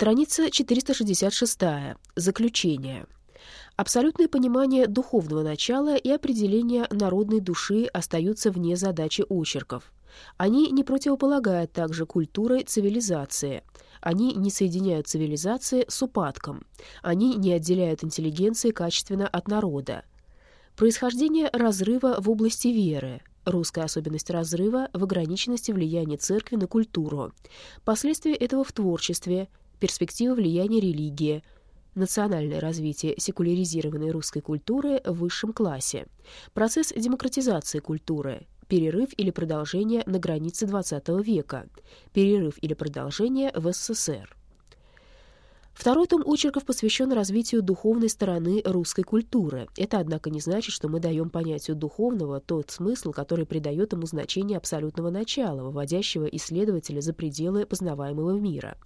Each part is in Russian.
Страница 466. Заключение. Абсолютное понимание духовного начала и определение народной души остаются вне задачи очерков. Они не противополагают также культуры цивилизации. Они не соединяют цивилизации с упадком. Они не отделяют интеллигенции качественно от народа. Происхождение разрыва в области веры. Русская особенность разрыва в ограниченности влияния церкви на культуру. Последствия этого в творчестве. Перспектива влияния религии. Национальное развитие секуляризированной русской культуры в высшем классе. Процесс демократизации культуры перерыв или продолжение на границе XX века, перерыв или продолжение в СССР. Второй том очерков посвящен развитию духовной стороны русской культуры. Это, однако, не значит, что мы даем понятию духовного тот смысл, который придает ему значение абсолютного начала, выводящего исследователя за пределы познаваемого мира.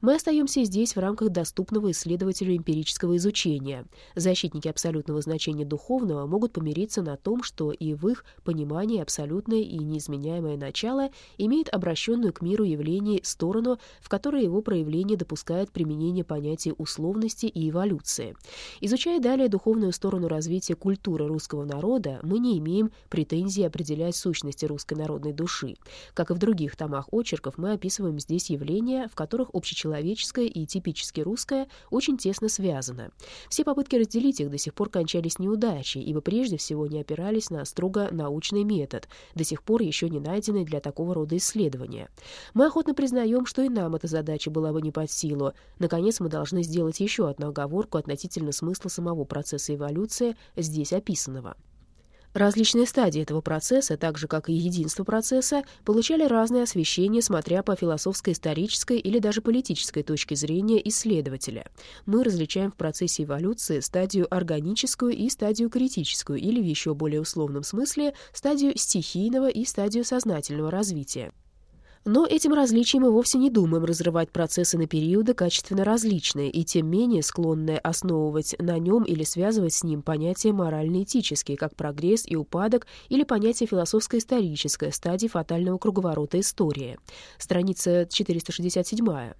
Мы остаемся здесь в рамках доступного исследователю эмпирического изучения. Защитники абсолютного значения духовного могут помириться на том, что и в их понимании абсолютное и неизменяемое начало имеет обращенную к миру явлений сторону, в которой его проявление допускает применение понятия понятий условности и эволюции. Изучая далее духовную сторону развития культуры русского народа, мы не имеем претензий определять сущности русской народной души. Как и в других томах очерков, мы описываем здесь явления, в которых общечеловеческое и типически русское очень тесно связано. Все попытки разделить их до сих пор кончались неудачей, ибо прежде всего не опирались на строго научный метод, до сих пор еще не найденный для такого рода исследования. Мы охотно признаем, что и нам эта задача была бы не под силу. Наконец, мы должны сделать еще одну оговорку относительно смысла самого процесса эволюции, здесь описанного. Различные стадии этого процесса, так же как и единство процесса, получали разное освещение, смотря по философско-исторической или даже политической точке зрения исследователя. Мы различаем в процессе эволюции стадию органическую и стадию критическую, или в еще более условном смысле стадию стихийного и стадию сознательного развития. Но этим различием мы вовсе не думаем разрывать процессы на периоды качественно различные и тем менее склонные основывать на нем или связывать с ним понятия морально-этические, как прогресс и упадок, или понятие философско-историческое, стадии фатального круговорота истории. Страница 467.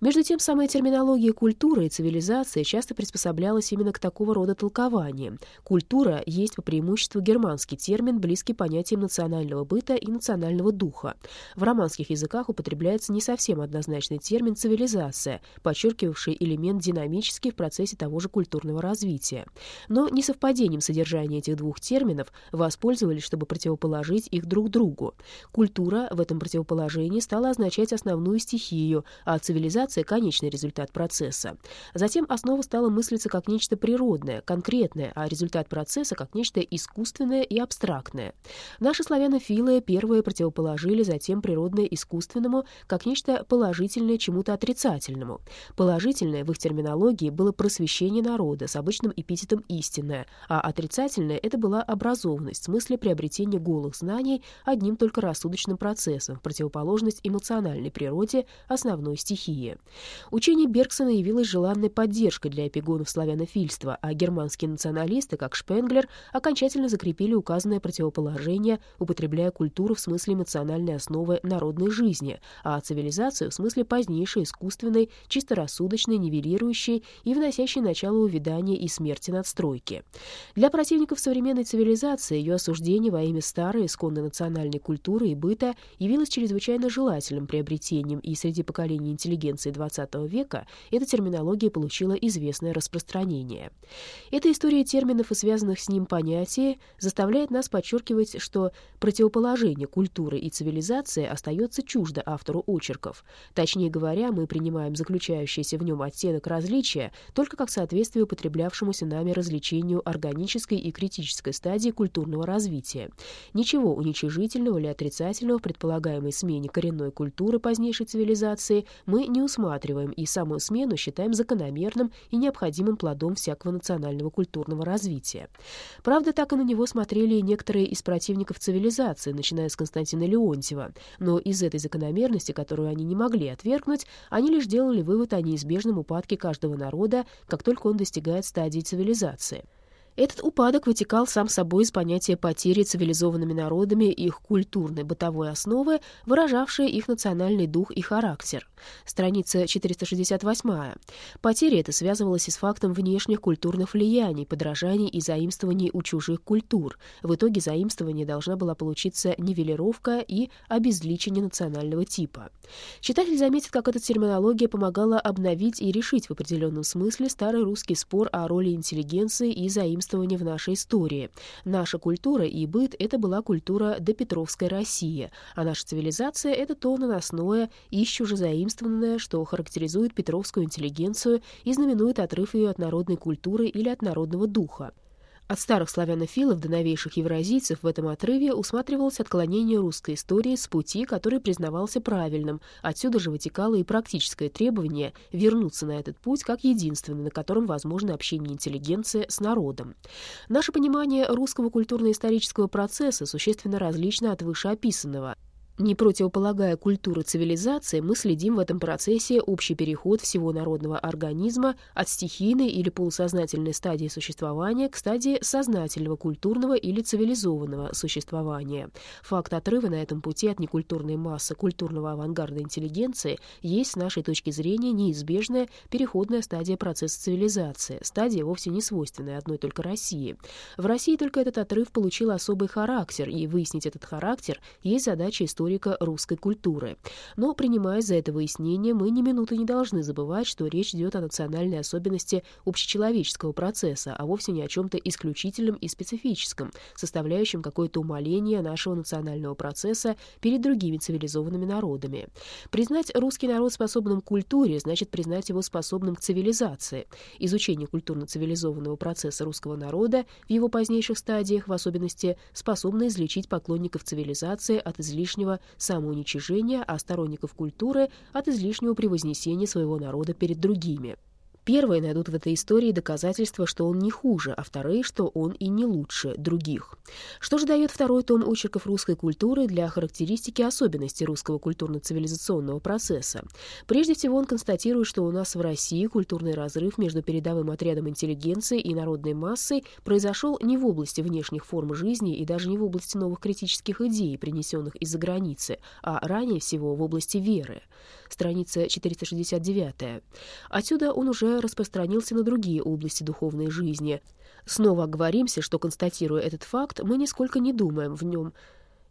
Между тем, самая терминология культуры и цивилизации часто приспособлялась именно к такого рода толкованиям. Культура есть по преимуществу германский термин, близкий понятиям национального быта и национального духа. В романских русских языках употребляется не совсем однозначный термин «цивилизация», подчеркивавший элемент динамический в процессе того же культурного развития. Но несовпадением содержания этих двух терминов воспользовались, чтобы противоположить их друг другу. Культура в этом противоположении стала означать основную стихию, а цивилизация — конечный результат процесса. Затем основа стала мыслиться как нечто природное, конкретное, а результат процесса — как нечто искусственное и абстрактное. Наши славянофилы первые противоположили затем природное искусственному как нечто положительное чему-то отрицательному. Положительное в их терминологии было просвещение народа с обычным эпитетом «истинное», а отрицательное — это была образованность, в смысле приобретения голых знаний одним только рассудочным процессом, противоположность эмоциональной природе основной стихии. Учение Бергсона явилось желанной поддержкой для эпигонов славянофильства, а германские националисты, как Шпенглер, окончательно закрепили указанное противоположение, употребляя культуру в смысле эмоциональной основы народной народной жизни, а цивилизацию в смысле позднейшей, искусственной, чисто рассудочной, нивелирующей и вносящей начало увядания и смерти надстройки. Для противников современной цивилизации ее осуждение во имя старой, исконно национальной культуры и быта явилось чрезвычайно желательным приобретением, и среди поколений интеллигенции XX века эта терминология получила известное распространение. Эта история терминов и связанных с ним понятий заставляет нас подчеркивать, что противоположение культуры и цивилизации остается остается чуждо автору очерков. Точнее говоря, мы принимаем заключающийся в нем оттенок различия только как соответствие употреблявшемуся нами развлечению органической и критической стадии культурного развития. Ничего уничижительного или отрицательного в предполагаемой смене коренной культуры позднейшей цивилизации мы не усматриваем и самую смену считаем закономерным и необходимым плодом всякого национального культурного развития. Правда, так и на него смотрели некоторые из противников цивилизации, начиная с Константина Леонтьева, но из этой закономерности, которую они не могли отвергнуть, они лишь делали вывод о неизбежном упадке каждого народа, как только он достигает стадии цивилизации. Этот упадок вытекал сам собой из понятия потери цивилизованными народами их культурной бытовой основы, выражавшей их национальный дух и характер. Страница 468. Потеря эта связывалась и с фактом внешних культурных влияний, подражаний и заимствований у чужих культур. В итоге заимствования должна была получиться нивелировка и обезличение национального типа. Читатель заметит, как эта терминология помогала обновить и решить в определенном смысле старый русский спор о роли интеллигенции и заимствования заимствования в нашей истории. Наша культура и быт — это была культура допетровской России, а наша цивилизация — это то наносное, ищу же заимствованное, что характеризует петровскую интеллигенцию и знаменует отрыв ее от народной культуры или от народного духа. От старых славянофилов до новейших евразийцев в этом отрыве усматривалось отклонение русской истории с пути, который признавался правильным. Отсюда же вытекало и практическое требование вернуться на этот путь как единственный, на котором возможно общение интеллигенции с народом. Наше понимание русского культурно-исторического процесса существенно различно от вышеописанного. Не противополагая культуры цивилизации, мы следим в этом процессе общий переход всего народного организма от стихийной или полусознательной стадии существования к стадии сознательного культурного или цивилизованного существования. Факт отрыва на этом пути от некультурной массы культурного авангарда интеллигенции есть, с нашей точки зрения, неизбежная переходная стадия процесса цивилизации, стадия вовсе не свойственная одной только России. В России только этот отрыв получил особый характер, и выяснить этот характер есть задача истории историка русской культуры. Но, принимаясь за это выяснение, мы ни минуты не должны забывать, что речь идет о национальной особенности общечеловеческого процесса, а вовсе не о чем-то исключительном и специфическом, составляющем какое-то умаление нашего национального процесса перед другими цивилизованными народами. Признать русский народ способным к культуре значит признать его способным к цивилизации. Изучение культурно-цивилизованного процесса русского народа в его позднейших стадиях, в особенности, способно излечить поклонников цивилизации от излишнего самоуничижения, а сторонников культуры — от излишнего превознесения своего народа перед другими. Первые найдут в этой истории доказательства, что он не хуже, а вторые, что он и не лучше других. Что же дает второй том очерков русской культуры для характеристики особенностей русского культурно-цивилизационного процесса? Прежде всего, он констатирует, что у нас в России культурный разрыв между передовым отрядом интеллигенции и народной массой произошел не в области внешних форм жизни и даже не в области новых критических идей, принесенных из-за границы, а ранее всего в области веры. Страница 469. Отсюда он уже распространился на другие области духовной жизни. Снова оговоримся, что, констатируя этот факт, мы нисколько не думаем в нем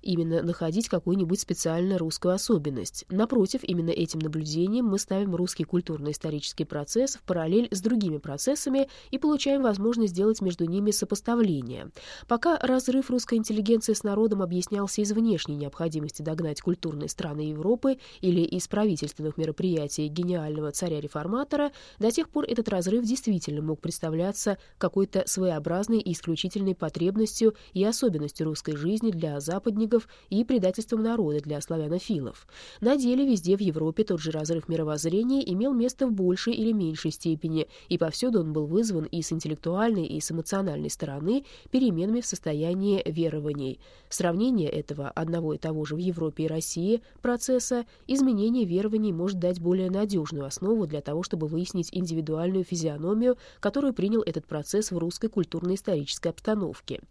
именно находить какую-нибудь специально русскую особенность. Напротив, именно этим наблюдением мы ставим русский культурно-исторический процесс в параллель с другими процессами и получаем возможность сделать между ними сопоставление. Пока разрыв русской интеллигенции с народом объяснялся из внешней необходимости догнать культурные страны Европы или из правительственных мероприятий гениального царя-реформатора, до тех пор этот разрыв действительно мог представляться какой-то своеобразной и исключительной потребностью и особенностью русской жизни для западников викингов и предательством народа для славянофилов. На деле везде в Европе тот же разрыв мировоззрения имел место в большей или меньшей степени, и повсюду он был вызван и с интеллектуальной, и с эмоциональной стороны переменами в состоянии верований. Сравнение этого одного и того же в Европе и России процесса изменения верований может дать более надежную основу для того, чтобы выяснить индивидуальную физиономию, которую принял этот процесс в русской культурно-исторической обстановке.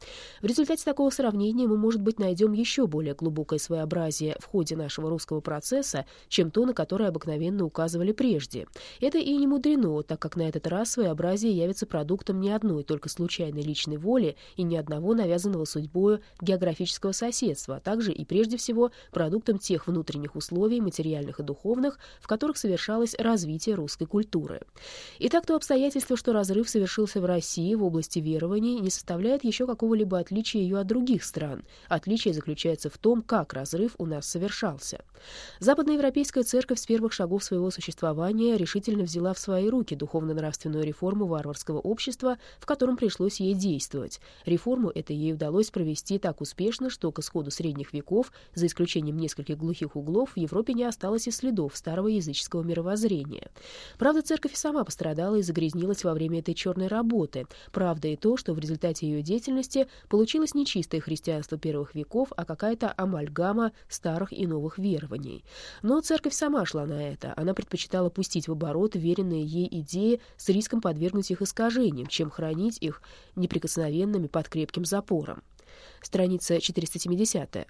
В результате такого сравнения мы, может быть, найдем еще еще более глубокое своеобразие в ходе нашего русского процесса, чем то, на которое обыкновенно указывали прежде. Это и не мудрено, так как на этот раз своеобразие явится продуктом не одной только случайной личной воли и ни одного навязанного судьбою географического соседства, а также и прежде всего продуктом тех внутренних условий, материальных и духовных, в которых совершалось развитие русской культуры. Итак, то обстоятельство, что разрыв совершился в России в области верований, не составляет еще какого-либо отличия ее от других стран. Отличие заключается заключается в том, как разрыв у нас совершался. Западноевропейская церковь с первых шагов своего существования решительно взяла в свои руки духовно-нравственную реформу варварского общества, в котором пришлось ей действовать. Реформу это ей удалось провести так успешно, что к исходу средних веков, за исключением нескольких глухих углов, в Европе не осталось и следов старого языческого мировоззрения. Правда, церковь и сама пострадала и загрязнилась во время этой черной работы. Правда и то, что в результате ее деятельности получилось нечистое христианство первых веков, а а какая-то амальгама старых и новых верований. Но церковь сама шла на это. Она предпочитала пустить в оборот веренные ей идеи с риском подвергнуть их искажениям, чем хранить их неприкосновенными под крепким запором страница 470.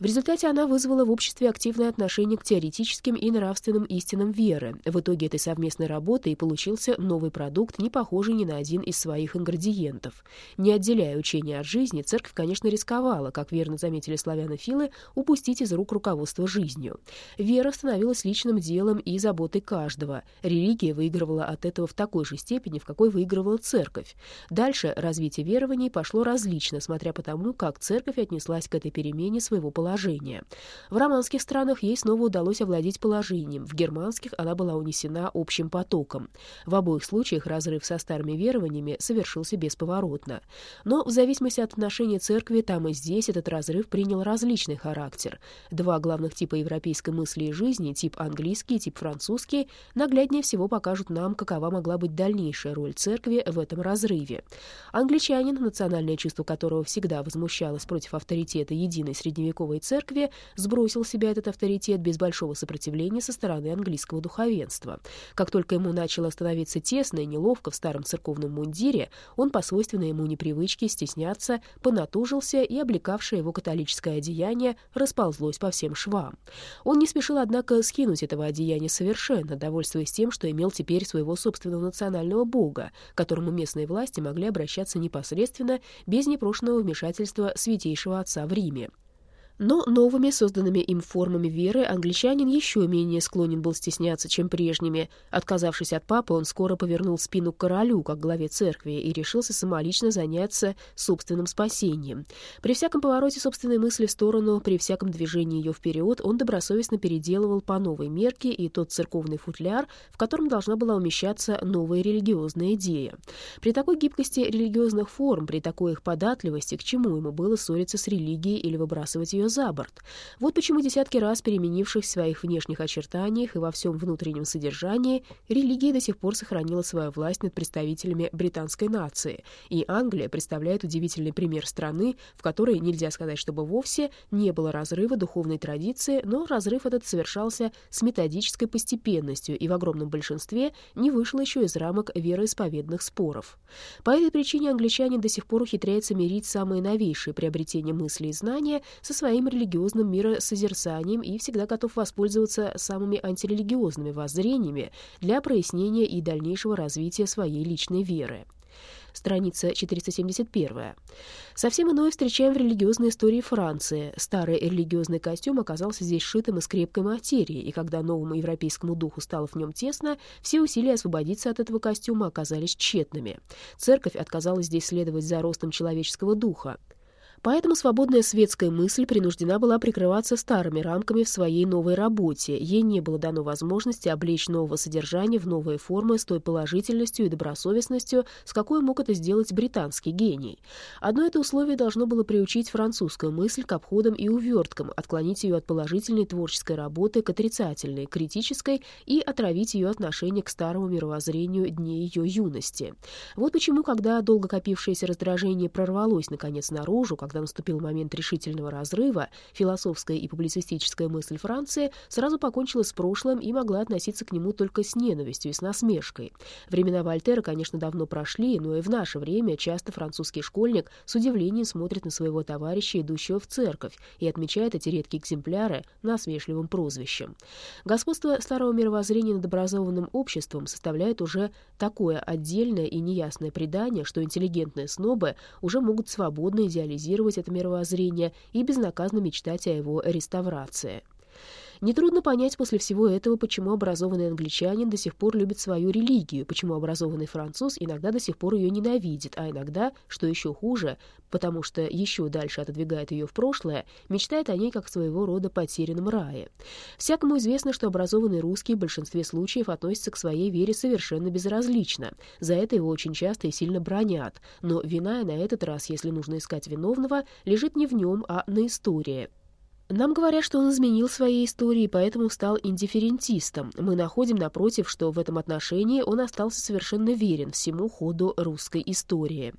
В результате она вызвала в обществе активное отношение к теоретическим и нравственным истинам веры. В итоге этой совместной работы и получился новый продукт, не похожий ни на один из своих ингредиентов. Не отделяя учения от жизни, церковь, конечно, рисковала, как верно заметили славянофилы, упустить из рук руководство жизнью. Вера становилась личным делом и заботой каждого. Религия выигрывала от этого в такой же степени, в какой выигрывала церковь. Дальше развитие верований пошло различно, смотря по тому, как церковь отнеслась к этой перемене своего положения. В романских странах ей снова удалось овладеть положением, в германских она была унесена общим потоком. В обоих случаях разрыв со старыми верованиями совершился бесповоротно. Но в зависимости от отношения церкви там и здесь этот разрыв принял различный характер. Два главных типа европейской мысли и жизни, тип английский и тип французский, нагляднее всего покажут нам, какова могла быть дальнейшая роль церкви в этом разрыве. Англичанин, национальное чувство которого всегда возмущает возмущалась против авторитета единой средневековой церкви, сбросил себя этот авторитет без большого сопротивления со стороны английского духовенства. Как только ему начало становиться тесно и неловко в старом церковном мундире, он по свойственной ему непривычке стесняться понатужился, и облекавшее его католическое одеяние расползлось по всем швам. Он не спешил, однако, скинуть этого одеяния совершенно, довольствуясь тем, что имел теперь своего собственного национального бога, к которому местные власти могли обращаться непосредственно, без непрошенного вмешательства святейшества Святейшего Отца в Риме. Но новыми, созданными им формами веры, англичанин еще менее склонен был стесняться, чем прежними. Отказавшись от папы, он скоро повернул спину к королю, как главе церкви, и решился самолично заняться собственным спасением. При всяком повороте собственной мысли в сторону, при всяком движении ее вперед, он добросовестно переделывал по новой мерке и тот церковный футляр, в котором должна была умещаться новая религиозная идея. При такой гибкости религиозных форм, при такой их податливости, к чему ему было ссориться с религией или выбрасывать ее за борт. Вот почему десятки раз переменивших в своих внешних очертаниях и во всем внутреннем содержании, религия до сих пор сохранила свою власть над представителями британской нации, и Англия представляет удивительный пример страны, в которой нельзя сказать, чтобы вовсе не было разрыва духовной традиции, но разрыв этот совершался с методической постепенностью и в огромном большинстве не вышел еще из рамок вероисповедных споров. По этой причине англичанин до сих пор ухитряется мирить самые новейшие приобретения мысли и знания со своими своим религиозным миросозерцанием и всегда готов воспользоваться самыми антирелигиозными воззрениями для прояснения и дальнейшего развития своей личной веры страница 471. Совсем иное встречаем в религиозной истории Франции. Старый религиозный костюм оказался здесь сшитым из крепкой материи, и когда новому европейскому духу стало в нем тесно, все усилия освободиться от этого костюма оказались тщетными. Церковь отказалась здесь следовать за ростом человеческого духа. Поэтому свободная светская мысль принуждена была прикрываться старыми рамками в своей новой работе. Ей не было дано возможности облечь нового содержания в новые формы с той положительностью и добросовестностью, с какой мог это сделать британский гений. Одно это условие должно было приучить французскую мысль к обходам и уверткам, отклонить ее от положительной творческой работы к отрицательной, критической и отравить ее отношение к старому мировоззрению дней ее юности. Вот почему, когда долго копившееся раздражение прорвалось наконец наружу, когда наступил момент решительного разрыва, философская и публицистическая мысль Франции сразу покончила с прошлым и могла относиться к нему только с ненавистью и с насмешкой. Времена Вольтера, конечно, давно прошли, но и в наше время часто французский школьник с удивлением смотрит на своего товарища, идущего в церковь, и отмечает эти редкие экземпляры насмешливым прозвищем. Господство старого мировоззрения над образованным обществом составляет уже такое отдельное и неясное предание, что интеллигентные снобы уже могут свободно идеализировать копировать это мировоззрение и безнаказанно мечтать о его реставрации. Нетрудно понять после всего этого, почему образованный англичанин до сих пор любит свою религию, почему образованный француз иногда до сих пор ее ненавидит, а иногда, что еще хуже, потому что еще дальше отодвигает ее в прошлое, мечтает о ней как своего рода потерянном рае. Всякому известно, что образованный русский в большинстве случаев относится к своей вере совершенно безразлично. За это его очень часто и сильно бронят. Но вина на этот раз, если нужно искать виновного, лежит не в нем, а на истории. Нам говорят, что он изменил своей истории, поэтому стал индифферентистом. Мы находим, напротив, что в этом отношении он остался совершенно верен всему ходу русской истории.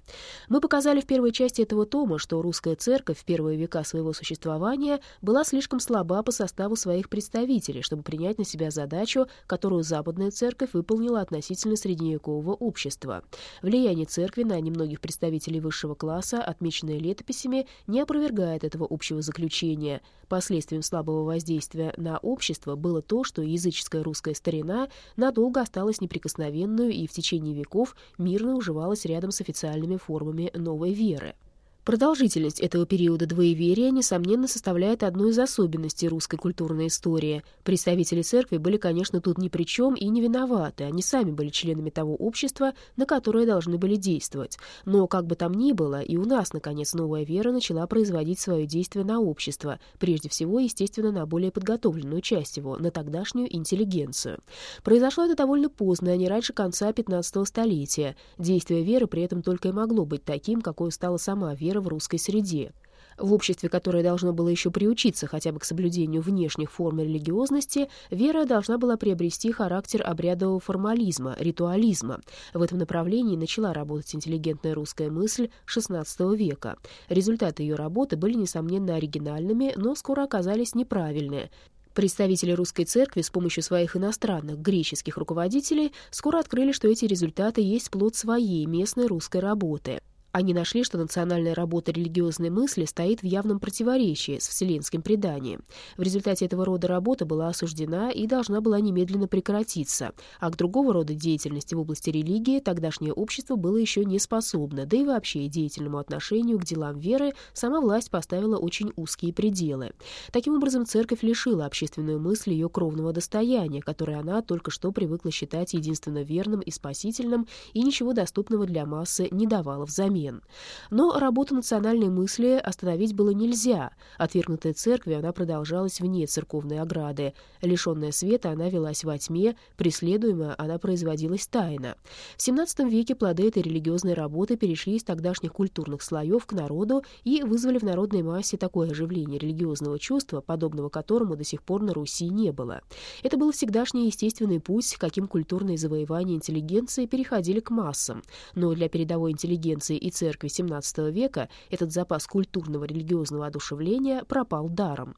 Мы показали в первой части этого тома, что русская церковь в первые века своего существования была слишком слаба по составу своих представителей, чтобы принять на себя задачу, которую западная церковь выполнила относительно средневекового общества. Влияние церкви на немногих представителей высшего класса, отмеченное летописями, не опровергает этого общего заключения – Последствием слабого воздействия на общество было то, что языческая русская старина надолго осталась неприкосновенную и в течение веков мирно уживалась рядом с официальными формами новой веры. Продолжительность этого периода двоеверия, несомненно, составляет одну из особенностей русской культурной истории. Представители церкви были, конечно, тут ни при чем и не виноваты. Они сами были членами того общества, на которое должны были действовать. Но, как бы там ни было, и у нас, наконец, новая вера начала производить свое действие на общество, прежде всего, естественно, на более подготовленную часть его, на тогдашнюю интеллигенцию. Произошло это довольно поздно, а не раньше конца 15 столетия. Действие веры при этом только и могло быть таким, какой стала сама вера в русской среде. В обществе, которое должно было еще приучиться хотя бы к соблюдению внешних форм религиозности, вера должна была приобрести характер обрядового формализма, ритуализма. В этом направлении начала работать интеллигентная русская мысль XVI века. Результаты ее работы были, несомненно, оригинальными, но скоро оказались неправильные. Представители русской церкви с помощью своих иностранных греческих руководителей скоро открыли, что эти результаты есть плод своей местной русской работы. Они нашли, что национальная работа религиозной мысли стоит в явном противоречии с вселенским преданием. В результате этого рода работа была осуждена и должна была немедленно прекратиться, а к другого рода деятельности в области религии тогдашнее общество было еще не способно, да и вообще деятельному отношению к делам веры сама власть поставила очень узкие пределы. Таким образом, церковь лишила общественную мысль ее кровного достояния, которое она только что привыкла считать единственно верным и спасительным, и ничего доступного для массы не давала взамен взамен. Но работу национальной мысли остановить было нельзя. Отвергнутая церковью, она продолжалась вне церковной ограды. Лишенная света, она велась во тьме, преследуемая, она производилась тайно. В XVII веке плоды этой религиозной работы перешли из тогдашних культурных слоев к народу и вызвали в народной массе такое оживление религиозного чувства, подобного которому до сих пор на Руси не было. Это был всегдашний естественный путь, каким культурные завоевания интеллигенции переходили к массам. Но для передовой интеллигенции и церкви XVII века этот запас культурного религиозного одушевления пропал даром.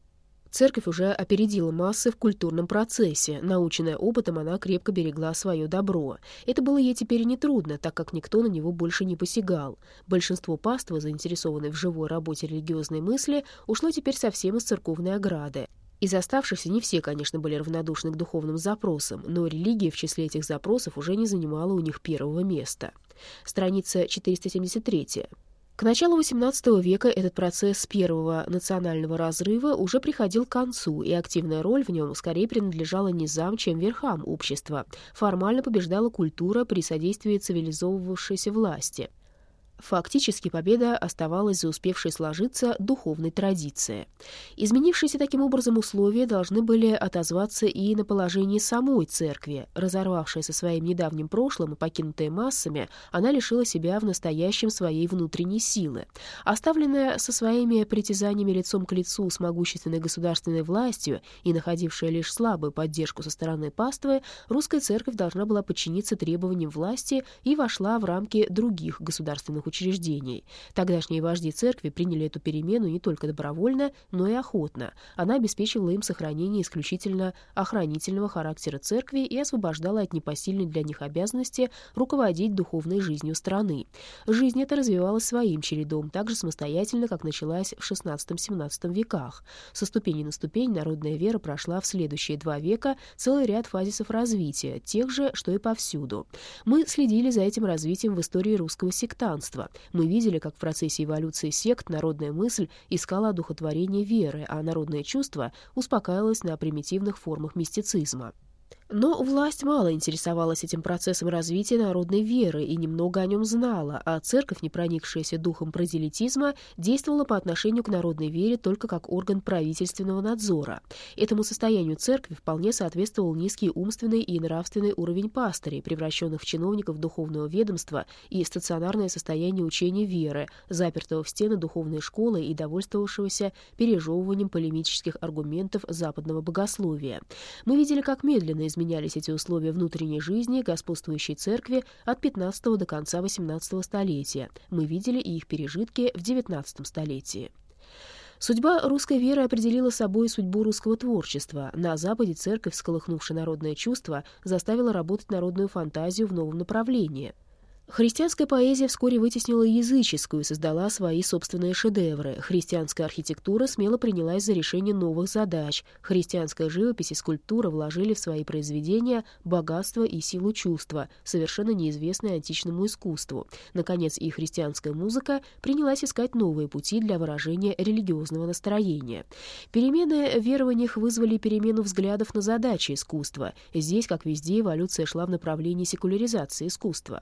Церковь уже опередила массы в культурном процессе. Наученная опытом, она крепко берегла свое добро. Это было ей теперь нетрудно, так как никто на него больше не посягал. Большинство паства, заинтересованной в живой работе религиозной мысли, ушло теперь совсем из церковной ограды. Из оставшихся не все, конечно, были равнодушны к духовным запросам, но религия в числе этих запросов уже не занимала у них первого места. Страница 473. К началу XVIII века этот процесс первого национального разрыва уже приходил к концу, и активная роль в нем скорее принадлежала низам, чем верхам общества. Формально побеждала культура при содействии цивилизовывавшейся власти. Фактически победа оставалась за успевшей сложиться духовной традицией. Изменившиеся таким образом условия должны были отозваться и на положении самой церкви. Разорвавшая со своим недавним прошлым и покинутая массами, она лишила себя в настоящем своей внутренней силы. Оставленная со своими притязаниями лицом к лицу с могущественной государственной властью и находившая лишь слабую поддержку со стороны паствы, русская церковь должна была подчиниться требованиям власти и вошла в рамки других государственных учреждений. Тогдашние вожди церкви приняли эту перемену не только добровольно, но и охотно. Она обеспечивала им сохранение исключительно охранительного характера церкви и освобождала от непосильной для них обязанности руководить духовной жизнью страны. Жизнь эта развивалась своим чередом, так же самостоятельно, как началась в XVI-XVII веках. Со ступени на ступень народная вера прошла в следующие два века целый ряд фазисов развития, тех же, что и повсюду. Мы следили за этим развитием в истории русского сектанства, чувства. Мы видели, как в процессе эволюции сект народная мысль искала одухотворение веры, а народное чувство успокаивалось на примитивных формах мистицизма. Но власть мало интересовалась этим процессом развития народной веры и немного о нем знала, а церковь, не проникшаяся духом прозелитизма, действовала по отношению к народной вере только как орган правительственного надзора. Этому состоянию церкви вполне соответствовал низкий умственный и нравственный уровень пастырей, превращенных в чиновников духовного ведомства, и стационарное состояние учения веры, запертого в стены духовной школы и довольствовавшегося пережевыванием полемических аргументов западного богословия. Мы видели, как медленно изменилось изменялись эти условия внутренней жизни господствующей церкви от 15 до конца 18 столетия. Мы видели и их пережитки в 19 столетии. Судьба русской веры определила собой судьбу русского творчества. На Западе церковь, сколыхнувшая народное чувство, заставила работать народную фантазию в новом направлении. Христианская поэзия вскоре вытеснила языческую и создала свои собственные шедевры. Христианская архитектура смело принялась за решение новых задач. Христианская живопись и скульптура вложили в свои произведения богатство и силу чувства, совершенно неизвестные античному искусству. Наконец, и христианская музыка принялась искать новые пути для выражения религиозного настроения. Перемены в верованиях вызвали перемену взглядов на задачи искусства. Здесь, как везде, эволюция шла в направлении секуляризации искусства.